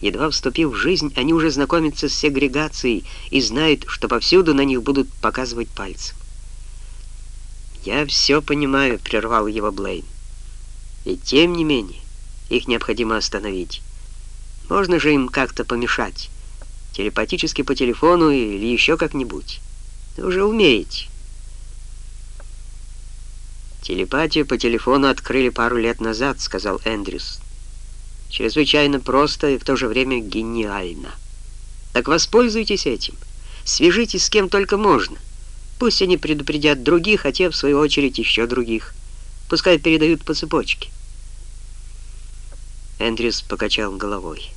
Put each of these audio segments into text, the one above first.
Едва вступив в жизнь, они уже знакомятся с сегрегацией и знают, что повсюду на них будут показывать пальцем. «Я все понимаю», — прервал его Блейн. «И тем не менее, их необходимо остановить. Можно же им как-то помешать. Телепатически по телефону или еще как-нибудь. Вы уже умеете». «Телепатию по телефону открыли пару лет назад», — сказал Эндрюс. «Чрезвычайно просто и в то же время гениально. Так воспользуйтесь этим. Свяжитесь с кем только можно. Пусть они предупредят других, а те, в свою очередь, еще других. Пускай передают по цепочке». Эндрюс покачал головой.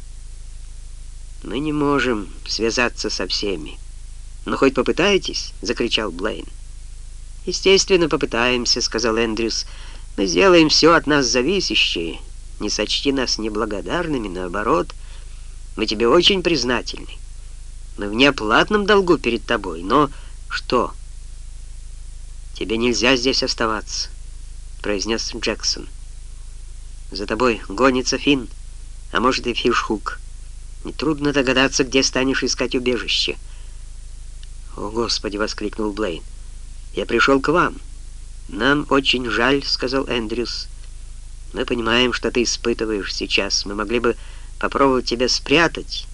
«Мы не можем связаться со всеми. Но хоть попытайтесь!» — закричал Блейн. «Естественно, попытаемся», — сказал Эндрюс. «Мы сделаем все от нас зависящее. Не сочти нас неблагодарными, наоборот. Мы тебе очень признательны. Мы в неоплатном долгу перед тобой, но что?» «Тебе нельзя здесь оставаться», — произнес Джексон. «За тобой гонится Финн, а может и Фишхук. Нетрудно догадаться, где станешь искать убежище». «О, Господи!» — воскликнул Блейн. Я пришел к вам. Нам очень жаль, сказал Эндрюс. Мы понимаем, что ты испытываешь сейчас. Мы могли бы попробовать тебя спрятать,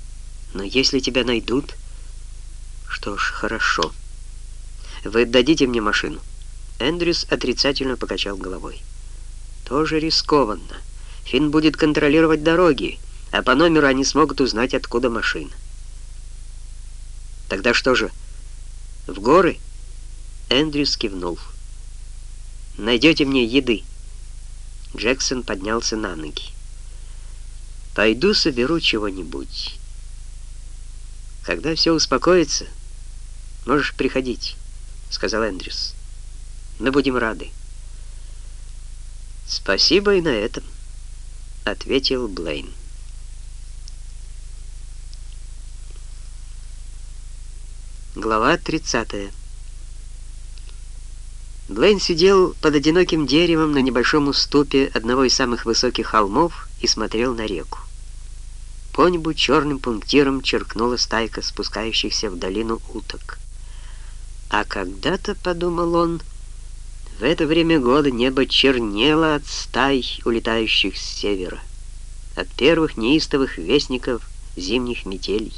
но если тебя найдут... Что ж, хорошо. Вы дадите мне машину? Эндрюс отрицательно покачал головой. Тоже рискованно. Финн будет контролировать дороги, а по номеру они смогут узнать, откуда машина. Тогда что же, в горы? Эндрюс кивнул. «Найдете мне еды?» Джексон поднялся на ноги. «Пойду соберу чего-нибудь. Когда все успокоится, можешь приходить», — сказал Эндрюс. «Мы будем рады». «Спасибо и на этом», — ответил Блейн. Глава 30. Блейн сидел под одиноким деревом на небольшом уступе одного из самых высоких холмов и смотрел на реку. По небу черным пунктиром черкнула стайка спускающихся в долину уток. А когда-то, подумал он, в это время года небо чернело от стай, улетающих с севера, от первых неистовых вестников зимних метелей.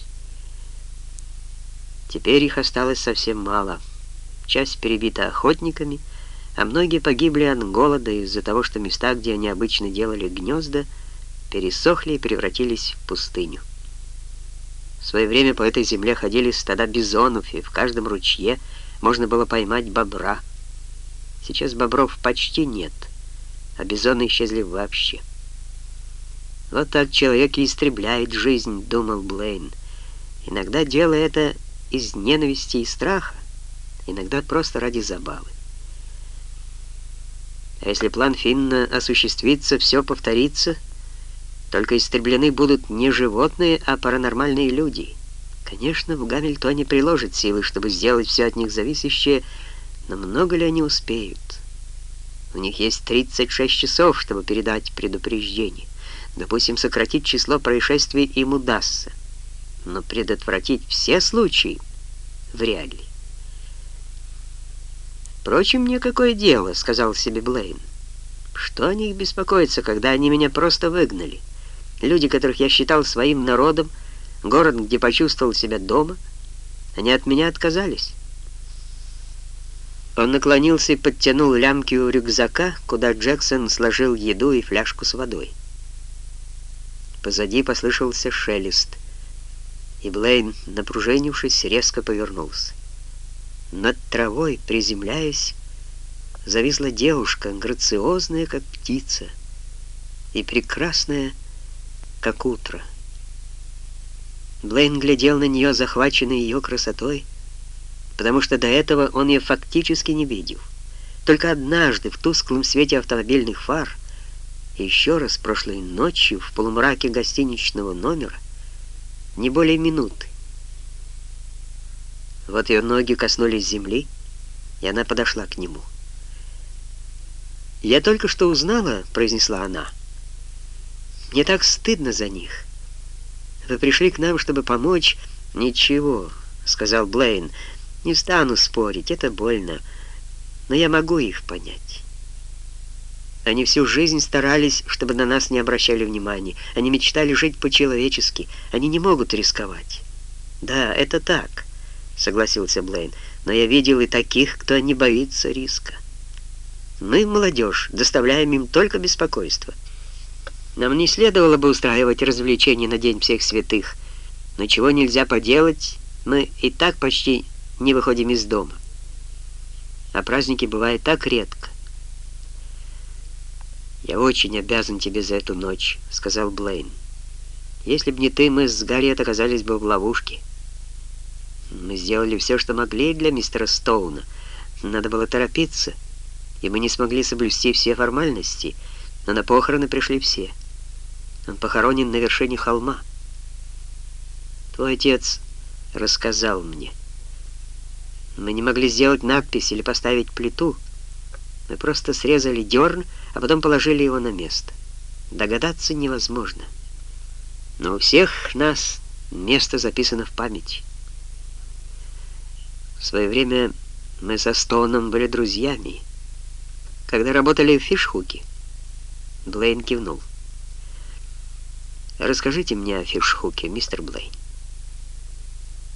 Теперь их осталось совсем мало — часть перебита охотниками, а многие погибли от голода из-за того, что места, где они обычно делали гнезда, пересохли и превратились в пустыню. В свое время по этой земле ходили стада бизонов, и в каждом ручье можно было поймать бобра. Сейчас бобров почти нет, а бизоны исчезли вообще. «Вот так человек и истребляет жизнь», — думал Блейн. «Иногда делая это из ненависти и страха, иногда просто ради забавы. А если план Финна осуществится, все повторится, только истреблены будут не животные, а паранормальные люди. Конечно, в Гамильтоне приложат силы, чтобы сделать все от них зависящее, но много ли они успеют? У них есть 36 часов, чтобы передать предупреждение. Допустим, сократить число происшествий им удастся. Но предотвратить все случаи вряд ли. «Впрочем, мне какое дело», — сказал себе Блейн. «Что о них беспокоиться, когда они меня просто выгнали? Люди, которых я считал своим народом, город, где почувствовал себя дома, они от меня отказались». Он наклонился и подтянул лямки у рюкзака, куда Джексон сложил еду и фляжку с водой. Позади послышался шелест, и Блейн, напружинившись, резко повернулся. Над травой, приземляясь, зависла девушка, грациозная, как птица, и прекрасная, как утро. Блейн глядел на нее, захваченный ее красотой, потому что до этого он ее фактически не видел. Только однажды в тусклом свете автомобильных фар и еще раз прошлой ночью в полумраке гостиничного номера не более минуты. Вот ее ноги коснулись земли, и она подошла к нему. «Я только что узнала», — произнесла она. «Мне так стыдно за них. Вы пришли к нам, чтобы помочь?» «Ничего», — сказал Блейн. «Не стану спорить, это больно, но я могу их понять». Они всю жизнь старались, чтобы на нас не обращали внимания. Они мечтали жить по-человечески. Они не могут рисковать. «Да, это так», — согласился Блейн. «Но я видел и таких, кто не боится риска. Мы, молодежь, доставляем им только беспокойство. Нам не следовало бы устраивать развлечения на День всех святых, но чего нельзя поделать, мы и так почти не выходим из дома. А праздники бывают так редко. «Я очень обязан тебе за эту ночь», — сказал Блейн. «Если б не ты, мы с Гарриет оказались бы в ловушке». Мы сделали все, что могли для мистера Стоуна. Надо было торопиться, и мы не смогли соблюсти все формальности, но на похороны пришли все. Он похоронен на вершине холма. Твой отец рассказал мне. Мы не могли сделать надпись или поставить плиту. Мы просто срезали дерн, а потом положили его на место. Догадаться невозможно. Но у всех нас место записано в память. В свое время мы со Стоуном были друзьями. Когда работали в Фишхуке, Блейн кивнул. «Расскажите мне о Фишхуке, мистер Блейн».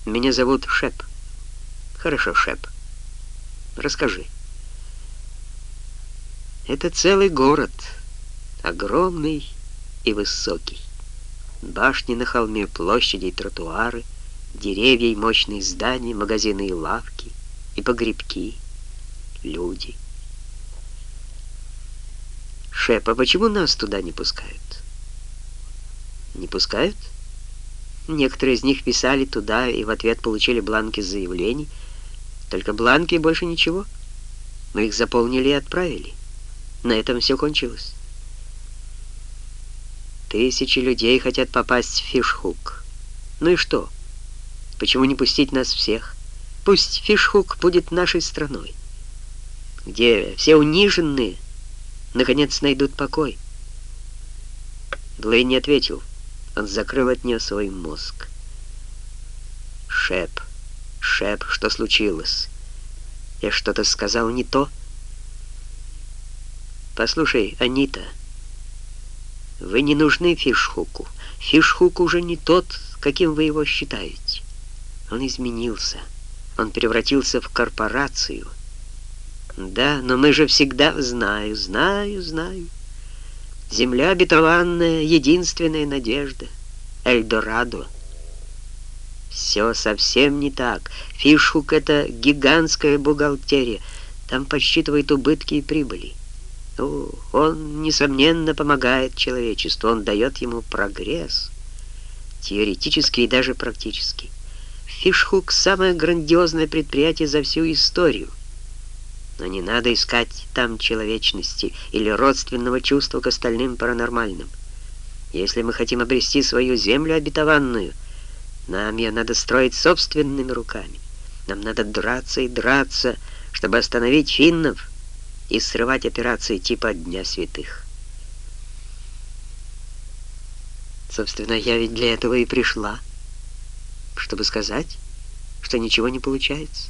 «Меня зовут Шеп». «Хорошо, Шеп. Расскажи». «Это целый город, огромный и высокий. Башни на холме, площади и тротуары — Деревья и мощные здания, магазины и лавки, и погребки, люди. Шеп, а почему нас туда не пускают? Не пускают? Некоторые из них писали туда и в ответ получили бланки заявлений. Только бланки и больше ничего. Мы их заполнили и отправили. На этом все кончилось. Тысячи людей хотят попасть в Фишхук. Ну и что? Почему не пустить нас всех? Пусть Фишхук будет нашей страной, где все униженные наконец найдут покой. Блейн не ответил. Он закрыл от нее свой мозг. Шеп, Шеп, что случилось? Я что-то сказал не то? Послушай, Анита, вы не нужны Фишхуку. Фишхук уже не тот, каким вы его считаете. Он изменился. Он превратился в корпорацию. Да, но мы же всегда... Знаю, знаю, знаю. Земля обетованная, единственная надежда. Эльдорадо. Все совсем не так. Фишхук — это гигантская бухгалтерия. Там подсчитывает убытки и прибыли. О, он, несомненно, помогает человечеству. Он дает ему прогресс. Теоретически и даже практически. Фишхук — самое грандиозное предприятие за всю историю. Но не надо искать там человечности или родственного чувства к остальным паранормальным. Если мы хотим обрести свою землю обетованную, нам ее надо строить собственными руками. Нам надо драться и драться, чтобы остановить финнов и срывать операции типа Дня Святых. Собственно, я ведь для этого и пришла чтобы сказать, что ничего не получается.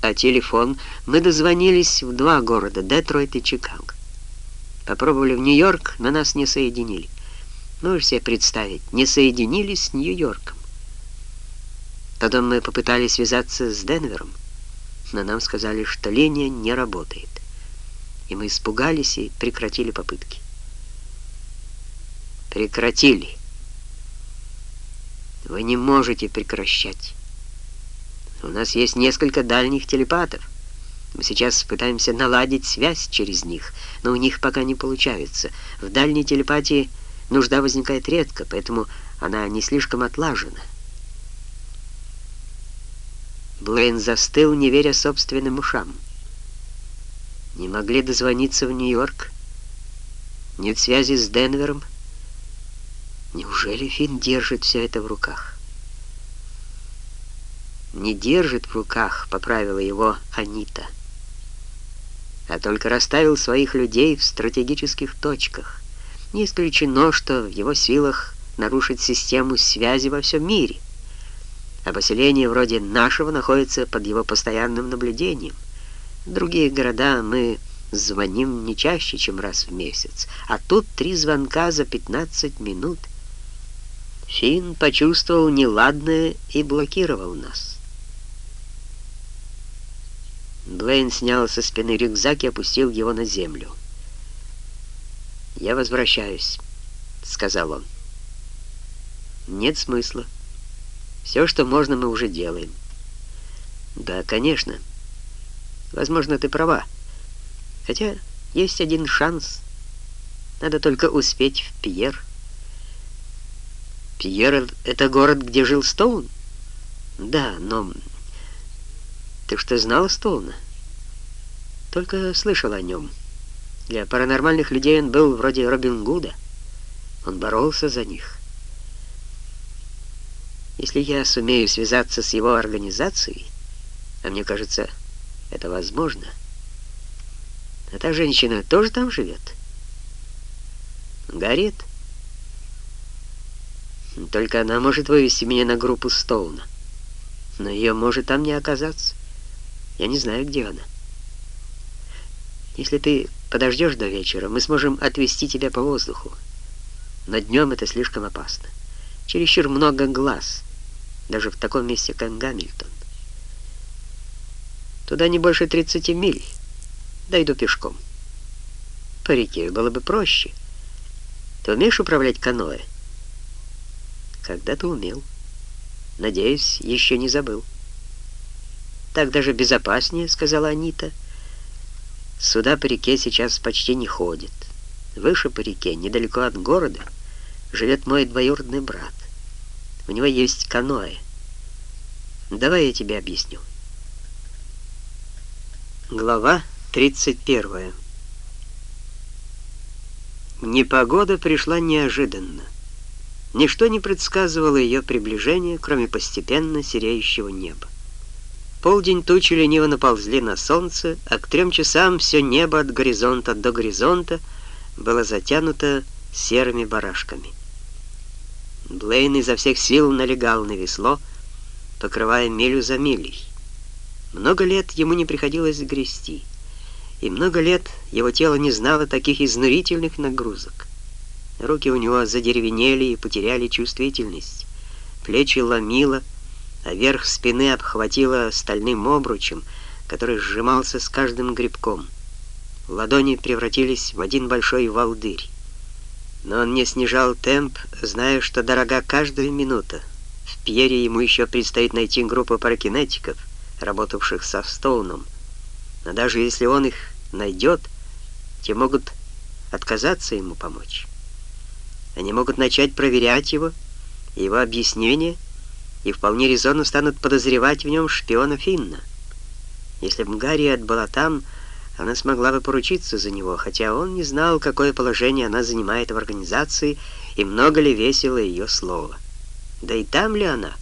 А телефон мы дозвонились в два города, Детройт и Чикаго. Попробовали в Нью-Йорк, но нас не соединили. Можешь себе представить, не соединились с Нью-Йорком. Потом мы попытались связаться с Денвером, но нам сказали, что линия не работает. И мы испугались и прекратили попытки. Прекратили. Вы не можете прекращать. У нас есть несколько дальних телепатов. Мы сейчас пытаемся наладить связь через них, но у них пока не получается. В дальней телепатии нужда возникает редко, поэтому она не слишком отлажена. Блейн застыл, не веря собственным ушам. Не могли дозвониться в Нью-Йорк. Нет связи с Денвером. Неужели Финн держит все это в руках? Не держит в руках, поправила его Анита, а только расставил своих людей в стратегических точках. Не исключено, что в его силах нарушить систему связи во всем мире. А поселение вроде нашего находится под его постоянным наблюдением. В другие города мы звоним не чаще, чем раз в месяц, а тут три звонка за 15 минут. Финн почувствовал неладное и блокировал нас. Блейн снял со спины рюкзак и опустил его на землю. «Я возвращаюсь», — сказал он. «Нет смысла. Все, что можно, мы уже делаем». «Да, конечно. Возможно, ты права. Хотя есть один шанс. Надо только успеть в Пьер». «Пьер — это город, где жил Стоун?» «Да, но ты что, знал Стоуна? Только слышал о нем. Для паранормальных людей он был вроде Робин Гуда. Он боролся за них. Если я сумею связаться с его организацией, а мне кажется, это возможно, а та женщина тоже там живет? Горит. Только она может вывести меня на группу Стоуна. Но ее может там не оказаться. Я не знаю, где она. Если ты подождешь до вечера, мы сможем отвезти тебя по воздуху. Но днем это слишком опасно. Чересчур много глаз, даже в таком месте, как Гамильтон. Туда не больше 30 миль. Дойду пешком. По реке было бы проще. Ты умеешь управлять каноэ? Когда-то умел. Надеюсь, еще не забыл. «Так даже безопаснее», — сказала Анита. «Сюда по реке сейчас почти не ходит. Выше по реке, недалеко от города, живет мой двоюродный брат. У него есть каноэ. Давай я тебе объясню». Глава 31 Непогода пришла неожиданно. Ничто не предсказывало ее приближение, кроме постепенно сереющего неба. Полдень тучи лениво наползли на солнце, а к трем часам все небо от горизонта до горизонта было затянуто серыми барашками. Блейн изо всех сил налегал на весло, покрывая милю за милей. Много лет ему не приходилось грести, и много лет его тело не знало таких изнурительных нагрузок. Руки у него задеревенели и потеряли чувствительность, плечи ломило, а верх спины обхватило стальным обручем, который сжимался с каждым грибком. Ладони превратились в один большой волдырь. Но он не снижал темп, зная, что дорога каждая минута. В Пьере ему еще предстоит найти группу паракинетиков, работавших со Стоуном. Но даже если он их найдет, те могут отказаться ему помочь. Они могут начать проверять его, его объяснения — и вполне резонно станут подозревать в нем шпиона Финна. Если бы Гарриет была там, она смогла бы поручиться за него, хотя он не знал, какое положение она занимает в организации и много ли весело ее слово. Да и там ли она?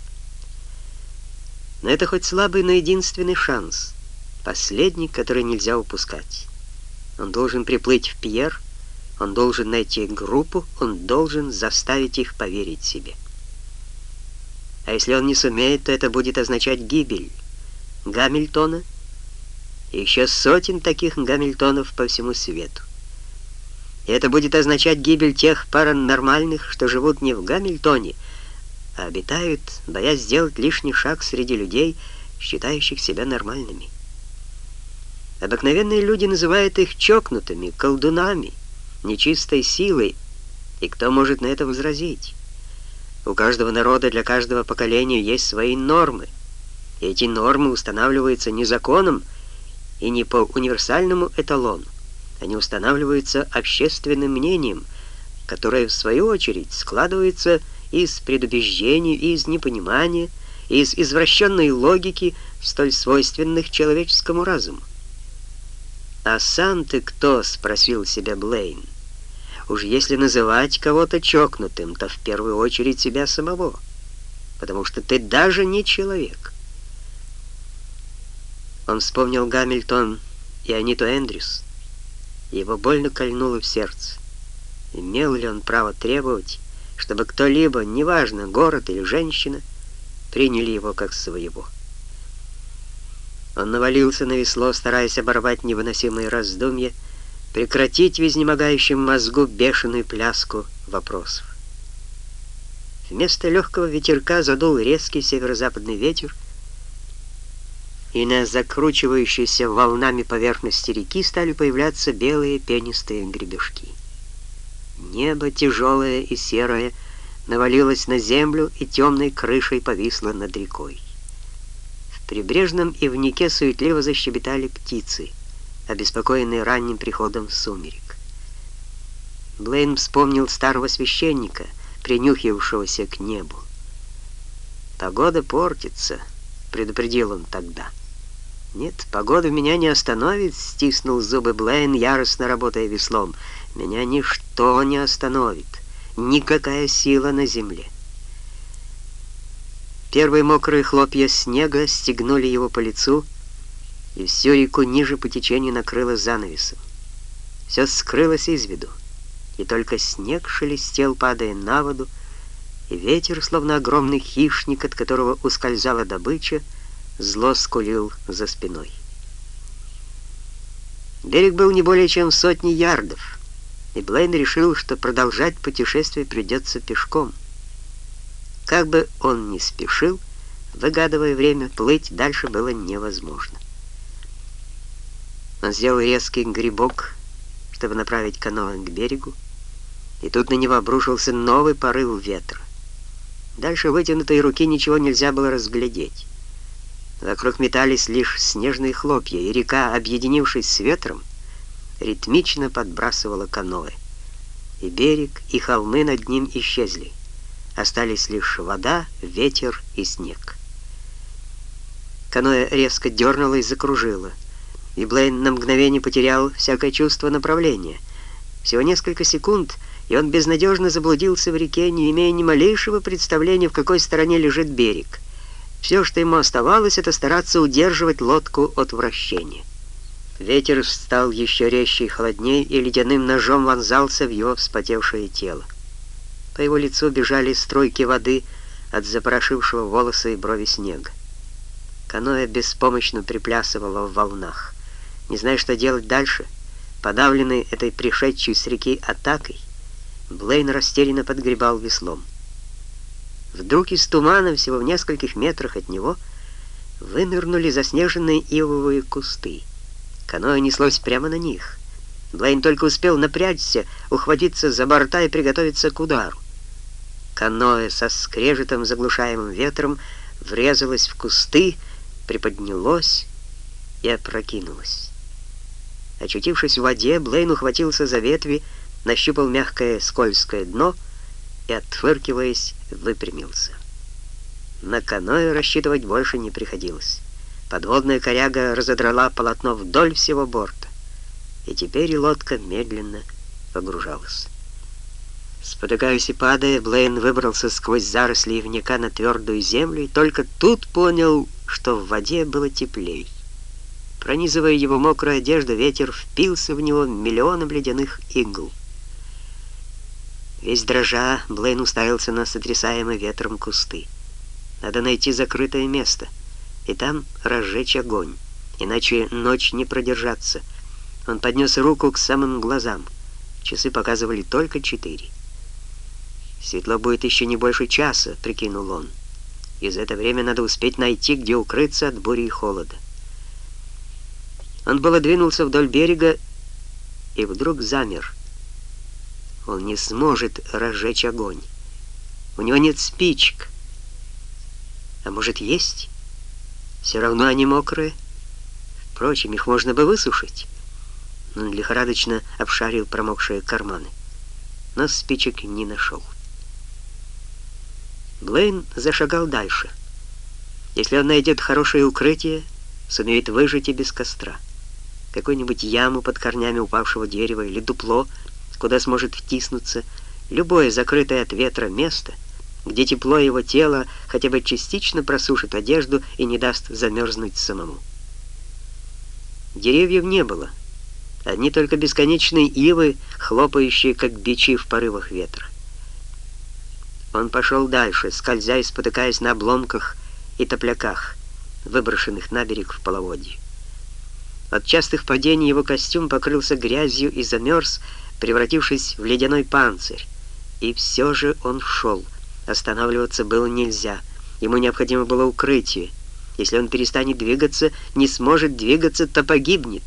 Но это хоть слабый, но единственный шанс. Последний, который нельзя упускать. Он должен приплыть в Пьер, он должен найти группу, он должен заставить их поверить себе. А если он не сумеет, то это будет означать гибель Гамильтона и еще сотен таких Гамильтонов по всему свету. И это будет означать гибель тех паранормальных, что живут не в Гамильтоне, а обитают, боясь сделать лишний шаг среди людей, считающих себя нормальными. Обыкновенные люди называют их чокнутыми, колдунами, нечистой силой, и кто может на это возразить? У каждого народа для каждого поколения есть свои нормы. И эти нормы устанавливаются не законом и не по универсальному эталону. Они устанавливаются общественным мнением, которое, в свою очередь, складывается из предубеждений, из непонимания, из извращенной логики, столь свойственных человеческому разуму. «А сам ты кто?» — спросил себя Блейн. Уж если называть кого-то чокнутым, то в первую очередь себя самого, потому что ты даже не человек. Он вспомнил Гамильтон и Аниту Эндрюс. Его больно кольнуло в сердце. Имел ли он право требовать, чтобы кто-либо, неважно, город или женщина, приняли его как своего. Он навалился на весло, стараясь оборвать невыносимые раздумья, прекратить в изнемогающем мозгу бешеную пляску вопросов. Вместо легкого ветерка задул резкий северо-западный ветер, и на закручивающейся волнами поверхности реки стали появляться белые пенистые гребешки. Небо, тяжелое и серое, навалилось на землю и темной крышей повисло над рекой. Прибрежном ивнике суетливо защебетали птицы, обеспокоенные ранним приходом сумерек. Блейн вспомнил старого священника, принюхивавшегося к небу. «Погода портится», — предупредил он тогда. «Нет, погода меня не остановит», — стиснул зубы Блейн, яростно работая веслом. «Меня ничто не остановит, никакая сила на земле». Первые мокрые хлопья снега стегнули его по лицу, и всю реку ниже по течению накрыло занавесом. Все скрылось из виду, и только снег шелестел, падая на воду, и ветер, словно огромный хищник, от которого ускользала добыча, зло скулил за спиной. Берег был не более чем сотни ярдов, и Блейн решил, что продолжать путешествие придется пешком. Как бы он ни спешил, выгадывая время, плыть дальше было невозможно. Он сделал резкий грибок, чтобы направить каноэ к берегу, и тут на него обрушился новый порыв ветра. Дальше вытянутой руки ничего нельзя было разглядеть. Вокруг метались лишь снежные хлопья, и река, объединившись с ветром, ритмично подбрасывала каноэ. И берег, и холмы над ним исчезли. Остались лишь вода, ветер и снег. Каноэ резко дернуло и закружило, и Блейн на мгновение потерял всякое чувство направления. Всего несколько секунд, и он безнадежно заблудился в реке, не имея ни малейшего представления, в какой стороне лежит берег — все, что ему оставалось, это стараться удерживать лодку от вращения. Ветер стал еще резче и холоднее, и ледяным ножом вонзался в его вспотевшее тело. По его лицу бежали струйки воды от запорошившего волосы и брови снега. Каноэ беспомощно приплясывало в волнах. Не зная, что делать дальше, подавленный этой пришедшей с реки атакой, Блейн растерянно подгребал веслом. Вдруг из тумана, всего в нескольких метрах от него, вынырнули заснеженные ивовые кусты. Каноэ неслось прямо на них. Блейн только успел напрячься, ухватиться за борта и приготовиться к удару. Каноэ со скрежетом, заглушаемым ветром, врезалось в кусты, приподнялось и опрокинулось. Очутившись в воде, Блейн ухватился за ветви, нащупал мягкое скользкое дно — и, отфыркиваясь, выпрямился. На каноэ рассчитывать больше не приходилось. Подводная коряга разодрала полотно вдоль всего борта, и теперь лодка медленно погружалась. Спотыкаясь и падая, Блейн выбрался сквозь заросли ивника на твердую землю и только тут понял, что в воде было теплей. Пронизывая его мокрую одежду, ветер впился в него миллионом ледяных игл. Весь дрожа, Блейн уставился на сотрясаемые ветром кусты. Надо найти закрытое место и там разжечь огонь, иначе ночь не продержаться. Он поднес руку к самым глазам. Часы показывали только четыре. «Светло будет еще не больше часа», — прикинул он. «И за это время надо успеть найти, где укрыться от бури и холода». Он было двинулся вдоль берега и вдруг замер — он не сможет разжечь огонь. У него нет спичек. А может, есть? Все равно они мокрые. Впрочем, их можно бы высушить. Он лихорадочно обшарил промокшие карманы, но спичек не нашел. Блейн зашагал дальше. Если он найдет хорошее укрытие, сумеет выжить и без костра. Какую-нибудь яму под корнями упавшего дерева или дупло — куда сможет втиснуться любое закрытое от ветра место, где тепло его тела хотя бы частично просушит одежду и не даст замерзнуть самому. Деревьев не было, одни только бесконечные ивы, хлопающие, как бичи в порывах ветра. Он пошел дальше, скользя и спотыкаясь на обломках и топляках, выброшенных на берег в половодье. От частых падений его костюм покрылся грязью и замерз, превратившись в ледяной панцирь. И все же он шел. Останавливаться было нельзя. Ему необходимо было укрытие. Если он перестанет двигаться, не сможет двигаться, то погибнет.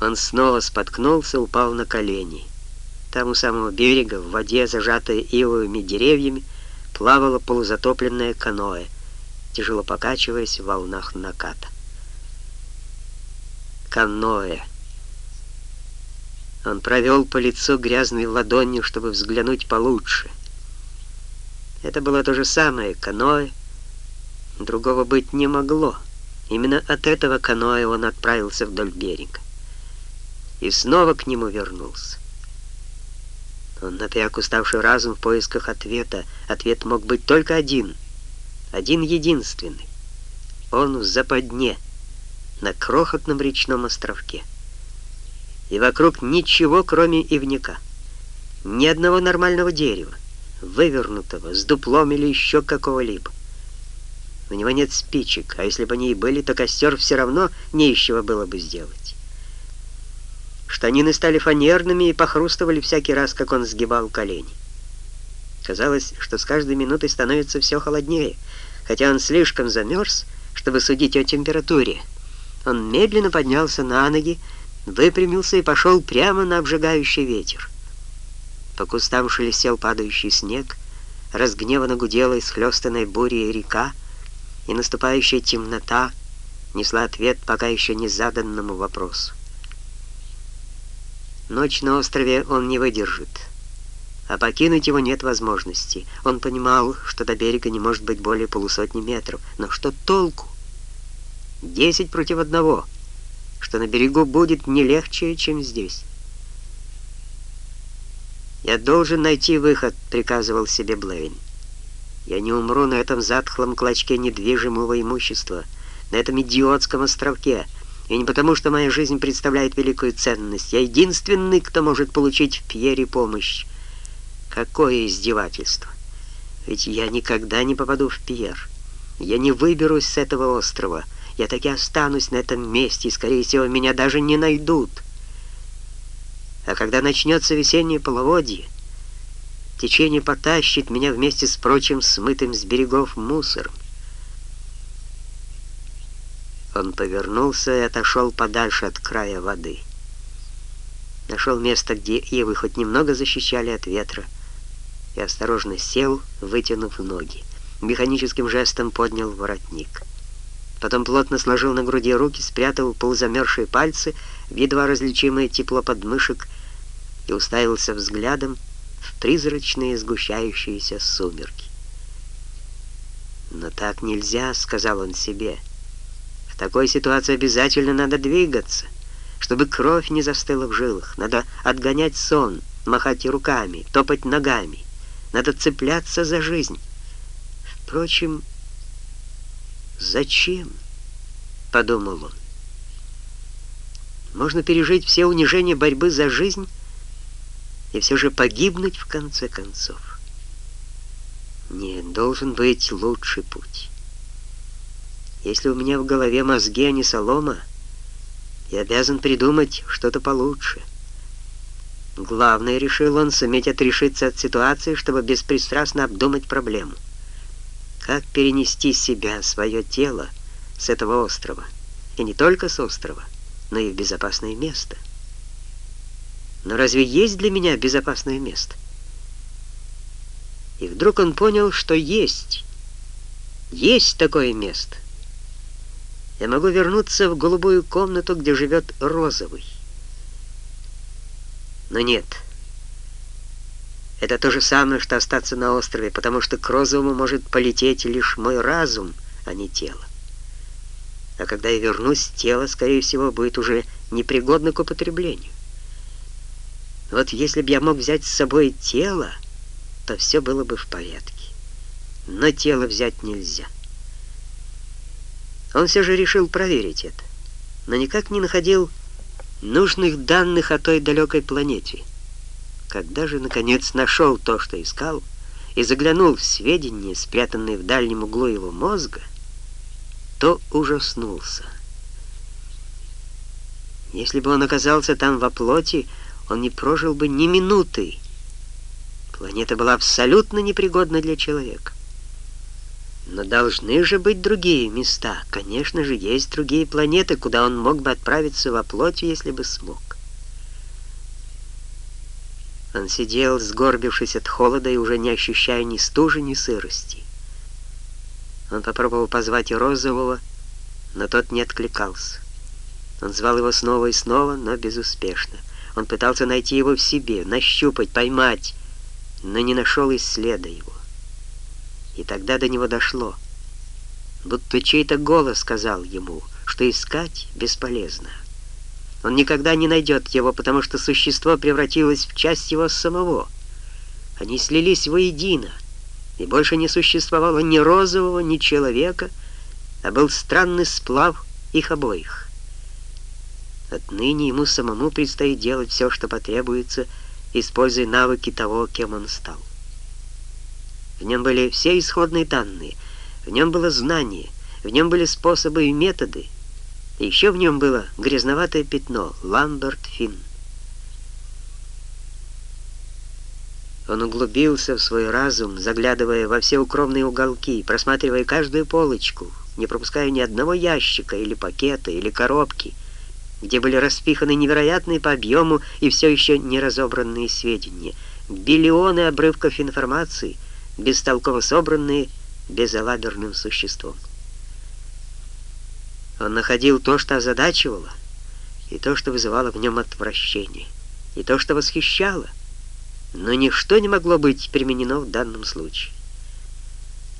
Он снова споткнулся, упал на колени. Там у самого берега, в воде, зажатой ивовыми деревьями, плавало полузатопленное каноэ, тяжело покачиваясь в волнах наката. Каноэ. Он провел по лицу грязной ладонью, чтобы взглянуть получше. Это было то же самое каноэ, другого быть не могло. Именно от этого каноэ он отправился вдоль берега. И снова к нему вернулся. Он напряг уставший разум в поисках ответа. Ответ мог быть только один. Один единственный. Он в западне, на крохотном речном островке. И вокруг ничего, кроме ивника. Ни одного нормального дерева, вывернутого, с дуплом или еще какого-либо. У него нет спичек, а если бы они и были, то костер все равно не из чего было бы сделать. Штанины стали фанерными и похрустывали всякий раз, как он сгибал колени. Казалось, что с каждой минутой становится все холоднее, хотя он слишком замерз, чтобы судить о температуре. Он медленно поднялся на ноги, выпрямился и пошел прямо на обжигающий ветер. По кустам шелестел падающий снег, разгневанно гудела исхлестанной бурей река, и наступающая темнота несла ответ пока еще не заданному вопросу. Ночь на острове он не выдержит, а покинуть его нет возможности. Он понимал, что до берега не может быть более полусотни метров, но что толку? Десять против одного, что на берегу будет не легче, чем здесь. «Я должен найти выход», — приказывал себе Блейн. «Я не умру на этом затхлом клочке недвижимого имущества, на этом идиотском островке». И не потому, что моя жизнь представляет великую ценность. Я единственный, кто может получить в Пьере помощь. Какое издевательство! Ведь я никогда не попаду в Пьер. Я не выберусь с этого острова. Я так и останусь на этом месте, и, скорее всего, меня даже не найдут. А когда начнется весеннее половодье, течение потащит меня вместе с прочим смытым с берегов мусором. Он повернулся и отошел подальше от края воды. Нашел место, где ивы хоть немного защищали от ветра, и осторожно сел, вытянув ноги. Механическим жестом поднял воротник. Потом плотно сложил на груди руки, спрятал полузамерзшие пальцы в едва различимое тепло подмышек и уставился взглядом в призрачные сгущающиеся сумерки. «Но так нельзя», — сказал он себе, — такой ситуации обязательно надо двигаться, чтобы кровь не застыла в жилах. Надо отгонять сон, махать руками, топать ногами. Надо цепляться за жизнь. Впрочем, зачем? Подумал он. Можно пережить все унижения борьбы за жизнь и все же погибнуть в конце концов. Нет, должен быть лучший путь. Если у меня в голове мозги, а не солома, я обязан придумать что-то получше. Главное, решил он, суметь отрешиться от ситуации, чтобы беспристрастно обдумать проблему. Как перенести себя, свое тело, с этого острова? И не только с острова, но и в безопасное место. Но разве есть для меня безопасное место? И вдруг он понял, что есть. Есть такое место я могу вернуться в голубую комнату, где живет розовый. Но нет. Это то же самое, что остаться на острове, потому что к розовому может полететь лишь мой разум, а не тело. А когда я вернусь, тело, скорее всего, будет уже непригодно к употреблению. Вот если бы я мог взять с собой тело, то все было бы в порядке. Но тело взять нельзя. Он все же решил проверить это, но никак не находил нужных данных о той далекой планете. Когда же, наконец, нашел то, что искал, и заглянул в сведения, спрятанные в дальнем углу его мозга, то ужаснулся. Если бы он оказался там во плоти, он не прожил бы ни минуты. Планета была абсолютно непригодна для человека. Но должны же быть другие места. Конечно же, есть другие планеты, куда он мог бы отправиться во плоти, если бы смог. Он сидел, сгорбившись от холода и уже не ощущая ни стужи, ни сырости. Он попробовал позвать Розового, но тот не откликался. Он звал его снова и снова, но безуспешно. Он пытался найти его в себе, нащупать, поймать, но не нашел и следа его. И тогда до него дошло, будто чей-то голос сказал ему, что искать бесполезно. Он никогда не найдет его, потому что существо превратилось в часть его самого. Они слились воедино, и больше не существовало ни розового, ни человека, а был странный сплав их обоих. Отныне ему самому предстоит делать все, что потребуется, используя навыки того, кем он стал. В нем были все исходные данные, в нем было знание, в нем были способы и методы, и еще в нем было грязноватое пятно — Ламберт Финн. Он углубился в свой разум, заглядывая во все укромные уголки, просматривая каждую полочку, не пропуская ни одного ящика или пакета или коробки, где были распиханы невероятные по объему и все еще не разобранные сведения, биллионы обрывков информации, бестолково собранные безалаберным существом. Он находил то, что озадачивало, и то, что вызывало в нем отвращение, и то, что восхищало, но ничто не могло быть применено в данном случае.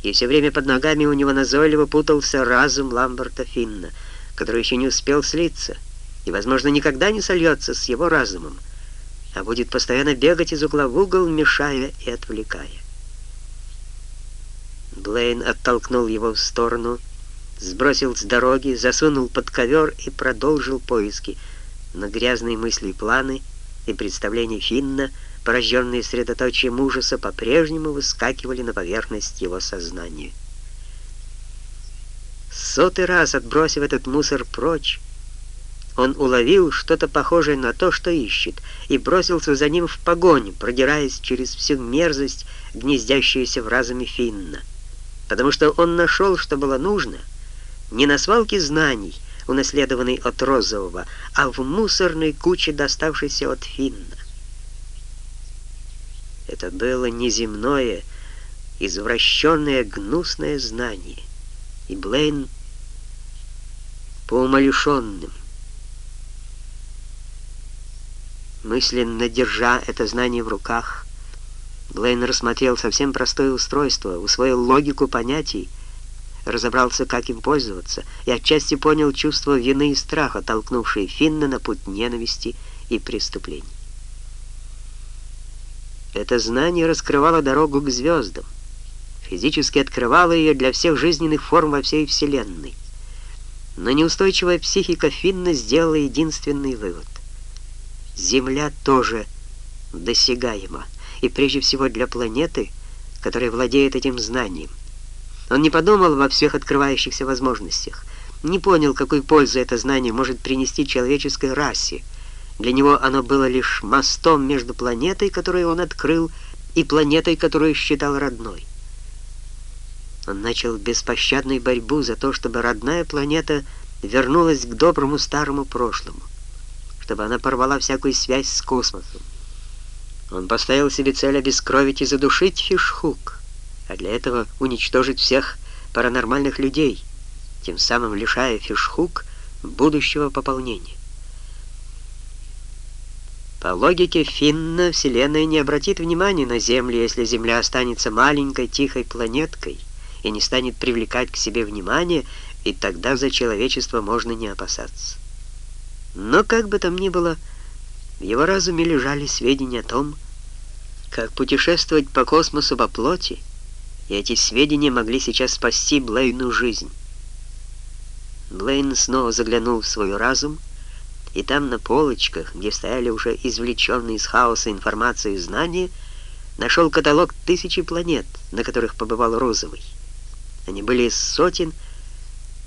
И все время под ногами у него назойливо путался разум Ламберта Финна, который еще не успел слиться, и, возможно, никогда не сольется с его разумом, а будет постоянно бегать из угла в угол, мешая и отвлекая. Блейн оттолкнул его в сторону, сбросил с дороги, засунул под ковер и продолжил поиски. Но грязные мысли и планы и представления Финна, порожденные средоточием ужаса, по-прежнему выскакивали на поверхность его сознания. Сотый раз отбросив этот мусор прочь, он уловил что-то похожее на то, что ищет, и бросился за ним в погоню, продираясь через всю мерзость, гнездящуюся в разуме Финна. Потому что он нашел, что было нужно — не на свалке знаний, унаследованной от Розового, а в мусорной куче, доставшейся от Финна. Это было неземное, извращенное, гнусное знание, и Блейн по умалишенным, мысленно держа это знание в руках, Блейн рассмотрел совсем простое устройство, усвоил логику понятий, разобрался, как им пользоваться, и отчасти понял чувство вины и страха, толкнувшие Финна на путь ненависти и преступлений. Это знание раскрывало дорогу к звездам, физически открывало ее для всех жизненных форм во всей Вселенной. Но неустойчивая психика Финна сделала единственный вывод. Земля тоже досягаема, и прежде всего для планеты, которая владеет этим знанием. Он не подумал во всех открывающихся возможностях, не понял, какой пользу это знание может принести человеческой расе. Для него оно было лишь мостом между планетой, которую он открыл, и планетой, которую считал родной. Он начал беспощадную борьбу за то, чтобы родная планета вернулась к доброму старому прошлому, чтобы она порвала всякую связь с космосом. Он поставил себе цель обескровить и задушить Фишхук — а для этого уничтожить всех паранормальных людей, тем самым лишая Фишхук будущего пополнения. По логике Финна, Вселенная не обратит внимания на Землю, если Земля останется маленькой тихой планеткой и не станет привлекать к себе внимание, и тогда за человечество можно не опасаться. Но как бы там ни было, в его разуме лежали сведения о том, как путешествовать по космосу по плоти, и эти сведения могли сейчас спасти Блейну жизнь. Блейн снова заглянул в свой разум и там на полочках, где стояли уже извлеченные из хаоса информации и знания, нашел каталог тысячи планет, на которых побывал Розовый. Они были сотен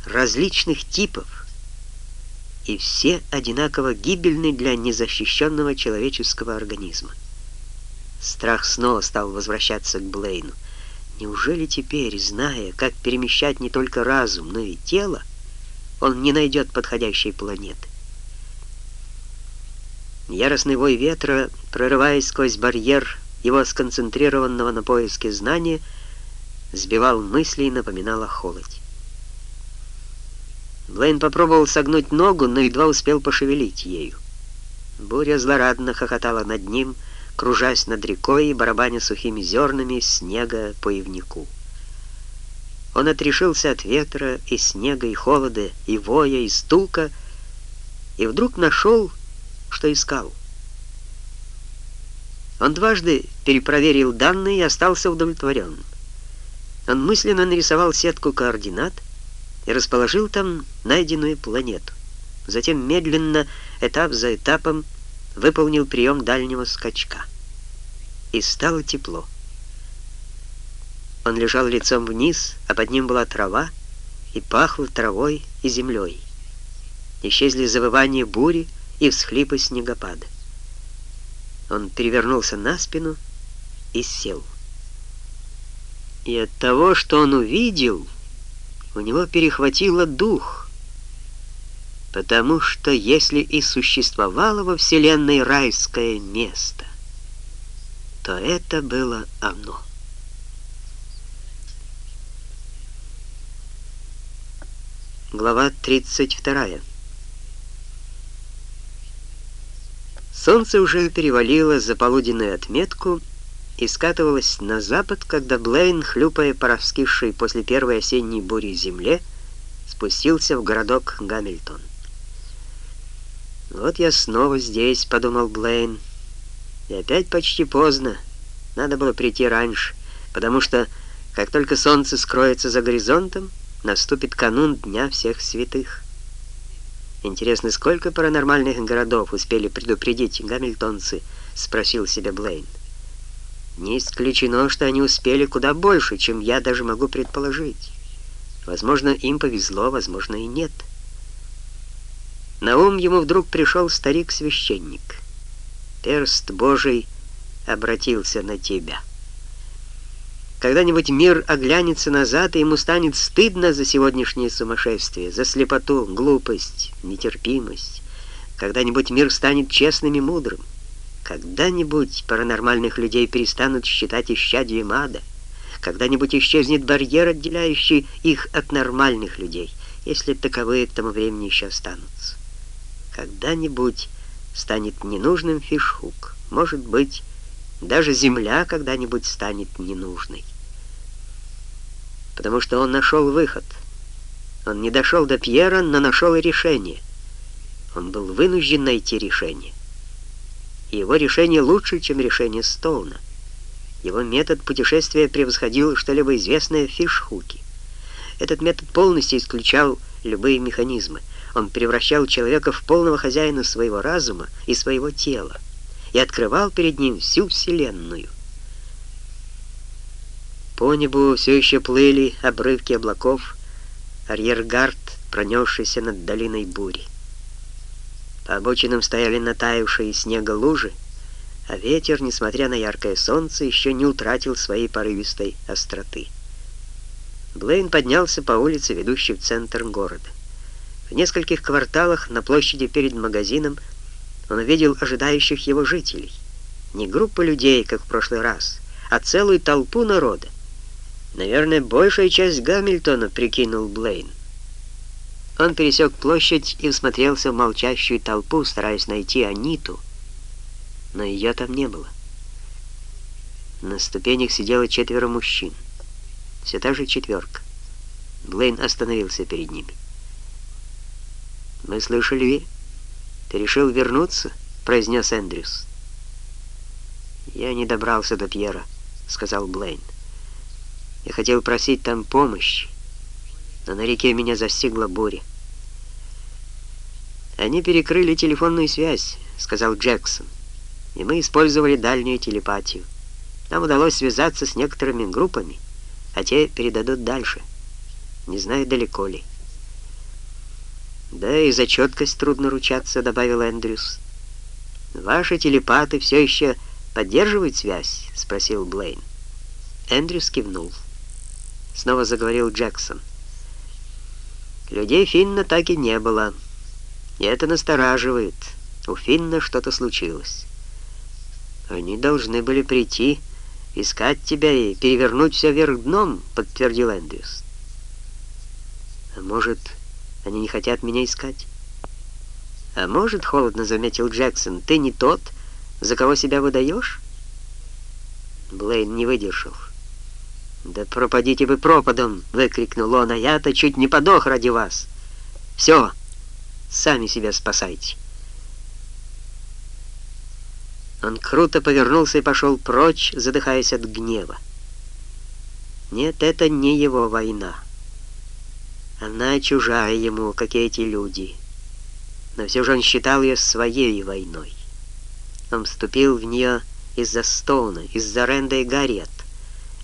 различных типов, и все одинаково гибельны для незащищенного человеческого организма. Страх снова стал возвращаться к Блейну. Неужели теперь, зная, как перемещать не только разум, но и тело, он не найдет подходящей планеты? Яростный вой ветра, прорываясь сквозь барьер его сконцентрированного на поиске знания, сбивал мысли и напоминал о холоде. Блейн попробовал согнуть ногу, но едва успел пошевелить ею. Буря злорадно хохотала над ним, кружась над рекой и барабаня сухими зернами снега по ивнику. Он отрешился от ветра и снега, и холода, и воя, и стука, и вдруг нашел, что искал. Он дважды перепроверил данные и остался удовлетворен. Он мысленно нарисовал сетку координат и расположил там найденную планету. Затем медленно, этап за этапом, выполнил прием дальнего скачка. И стало тепло. Он лежал лицом вниз, а под ним была трава, и пахло травой и землей. Исчезли завывания бури и всхлипы снегопада. Он перевернулся на спину и сел. И от того, что он увидел, у него перехватило дух, потому что если и существовало во Вселенной райское место, то это было оно. Глава 32. Солнце уже перевалило за полуденную отметку и скатывалось на запад, когда Блейн, хлюпая по раскисшей после первой осенней бури земле, спустился в городок Гамильтон. «Вот я снова здесь», — подумал Блейн. «И опять почти поздно. Надо было прийти раньше, потому что, как только солнце скроется за горизонтом, наступит канун Дня Всех Святых». «Интересно, сколько паранормальных городов успели предупредить гамильтонцы?» — спросил себя Блейн. «Не исключено, что они успели куда больше, чем я даже могу предположить. Возможно, им повезло, возможно, и нет». На ум ему вдруг пришел старик-священник. «Перст Божий обратился на тебя». Когда-нибудь мир оглянется назад, и ему станет стыдно за сегодняшнее сумасшествие, за слепоту, глупость, нетерпимость. Когда-нибудь мир станет честным и мудрым. Когда-нибудь паранормальных людей перестанут считать исчадием ада. Когда-нибудь исчезнет барьер, отделяющий их от нормальных людей, если таковые к тому времени еще останутся когда-нибудь станет ненужным фишхук. Может быть, даже земля когда-нибудь станет ненужной. Потому что он нашел выход. Он не дошел до Пьера, но нашел и решение. Он был вынужден найти решение. И его решение лучше, чем решение Стоуна. Его метод путешествия превосходил что-либо известное в фишхуке. Этот метод полностью исключал любые механизмы. Он превращал человека в полного хозяина своего разума и своего тела и открывал перед ним всю Вселенную. По небу все еще плыли обрывки облаков, арьергард, пронесшийся над долиной бури. По обочинам стояли натаявшие снега лужи, а ветер, несмотря на яркое солнце, еще не утратил своей порывистой остроты. Блейн поднялся по улице, ведущей в центр города. В нескольких кварталах на площади перед магазином он увидел ожидающих его жителей. Не группу людей, как в прошлый раз, а целую толпу народа. Наверное, большая часть Гамильтона, прикинул Блейн. Он пересек площадь и всмотрелся в молчащую толпу, стараясь найти Аниту, но ее там не было. На ступенях сидело четверо мужчин. Все та же четверка. Блейн остановился перед ними. «Мы слышали, ты решил вернуться?» — произнес Эндрюс. «Я не добрался до Пьера», — сказал Блейн. «Я хотел просить там помощи, но на реке меня застигла буря. «Они перекрыли телефонную связь», — сказал Джексон. «И мы использовали дальнюю телепатию. Нам удалось связаться с некоторыми группами, а те передадут дальше. Не знаю, далеко ли». «Да и за четкость трудно ручаться», — добавил Эндрюс. «Ваши телепаты все еще поддерживают связь?» — спросил Блейн. Эндрюс кивнул. Снова заговорил Джексон. «Людей Финна так и не было. И это настораживает. У Финна что-то случилось. Они должны были прийти, искать тебя и перевернуть все вверх дном», — подтвердил Эндрюс. «А может...» Они не хотят меня искать. А может, холодно заметил Джексон, ты не тот, за кого себя выдаешь? Блейн не выдержал. «Да пропадите вы пропадом!» — выкрикнул он, а я-то чуть не подох ради вас. «Все, сами себя спасайте!» Он круто повернулся и пошел прочь, задыхаясь от гнева. Нет, это не его война. Она чужая ему, как и эти люди. Но все же он считал ее своей войной. Он вступил в нее из-за Стоуна, из-за Ренда и Гарриет,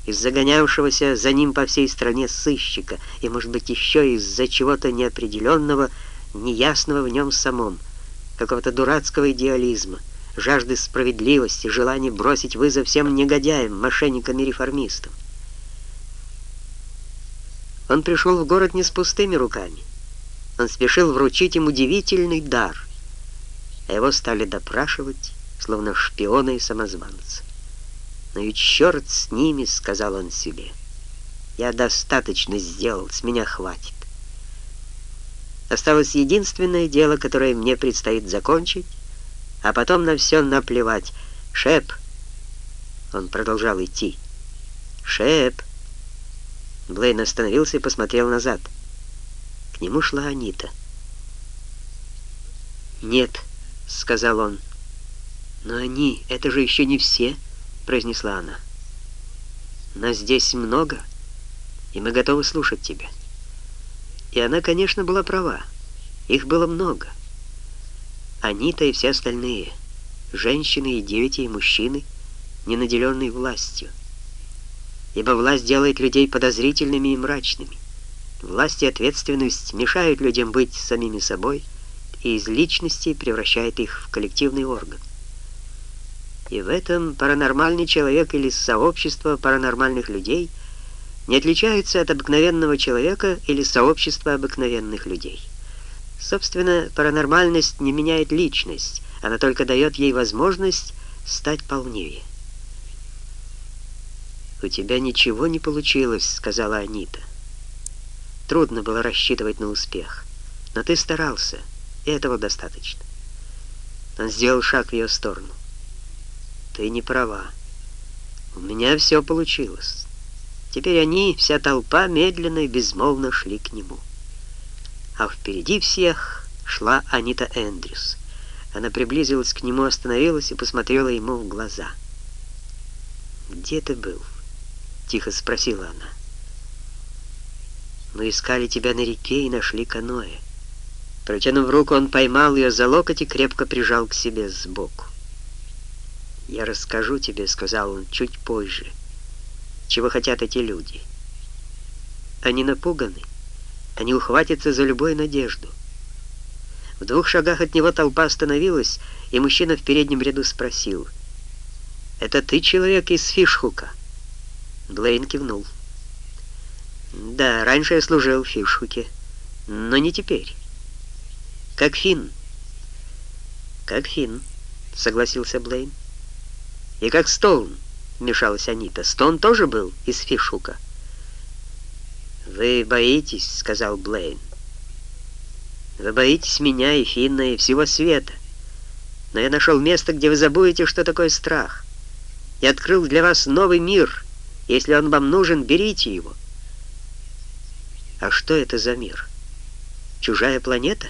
из-за гонявшегося за ним по всей стране сыщика, и, может быть, еще из-за чего-то неопределенного, неясного в нем самом, какого-то дурацкого идеализма, жажды справедливости, желания бросить вызов всем негодяям, мошенникам и реформистам. Он пришел в город не с пустыми руками. Он спешил вручить им удивительный дар, а его стали допрашивать, словно шпиона и самозванца. «Ну и черт с ними», — сказал он себе. «Я достаточно сделал, с меня хватит». Осталось единственное дело, которое мне предстоит закончить, а потом на все наплевать. «Шеп!» Он продолжал идти. «Шеп!» Блейн остановился и посмотрел назад. К нему шла Анита. «Нет», — сказал он. «Но они, это же еще не все», — произнесла она. «Нас здесь много, и мы готовы слушать тебя». И она, конечно, была права. Их было много. Анита и все остальные, женщины и дети, и мужчины, не наделенные властью ибо власть делает людей подозрительными и мрачными. Власть и ответственность мешают людям быть самими собой и из личности превращает их в коллективный орган. И в этом паранормальный человек или сообщество паранормальных людей не отличаются от обыкновенного человека или сообщества обыкновенных людей. Собственно, паранормальность не меняет личность, она только дает ей возможность стать полнее. «У тебя ничего не получилось», — сказала Анита. Трудно было рассчитывать на успех, но ты старался, и этого достаточно. Он сделал шаг в ее сторону. «Ты не права. У меня все получилось». Теперь они, вся толпа, медленно и безмолвно шли к нему. А впереди всех шла Анита Эндрюс. Она приблизилась к нему, остановилась и посмотрела ему в глаза. «Где ты был?» Тихо спросила она. Мы искали тебя на реке и нашли каноэ. Протянув руку, он поймал ее за локоть и крепко прижал к себе сбоку. «Я расскажу тебе», — сказал он чуть позже, — «чего хотят эти люди. Они напуганы, они ухватятся за любую надежду». В двух шагах от него толпа остановилась, и мужчина в переднем ряду спросил, «Это ты человек из Фишхука?» Блейн кивнул. «Да, раньше я служил в Фишхуке, но не теперь. Как Финн». «Как Финн», — согласился Блейн. «И как Стоун», — вмешалась Анита. «Стоун тоже был из Фишхука». «Вы боитесь», — сказал Блейн. «Вы боитесь меня и Финна и всего света. Но я нашел место, где вы забудете, что такое страх. Я открыл для вас новый мир» Если он вам нужен, берите его. А что это за мир? Чужая планета?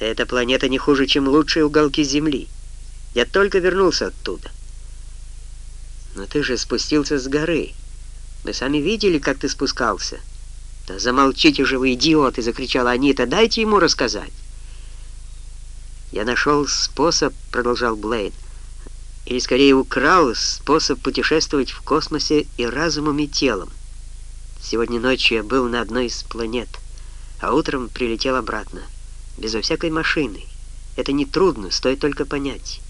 Эта планета не хуже, чем лучшие уголки Земли. Я только вернулся оттуда. Но ты же спустился с горы. Мы сами видели, как ты спускался. Да замолчите же вы, идиоты, закричала Анита. Дайте ему рассказать. «Я нашел способ», — продолжал Блейн, или скорее украл способ путешествовать в космосе и разумом, и телом. Сегодня ночью я был на одной из планет, а утром прилетел обратно, безо всякой машины. Это нетрудно, стоит только понять.